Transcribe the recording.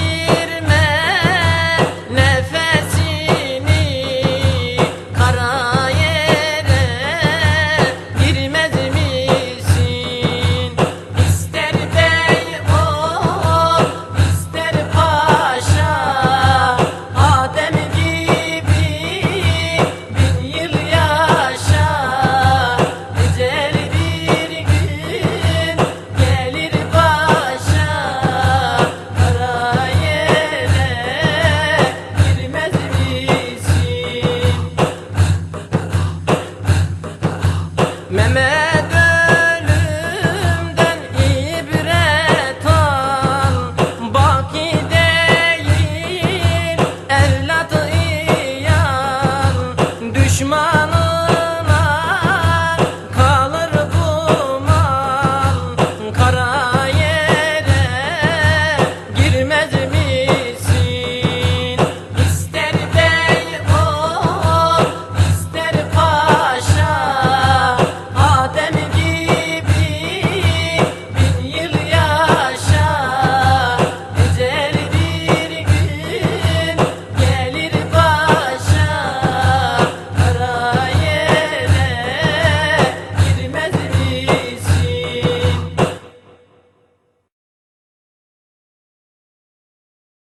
see.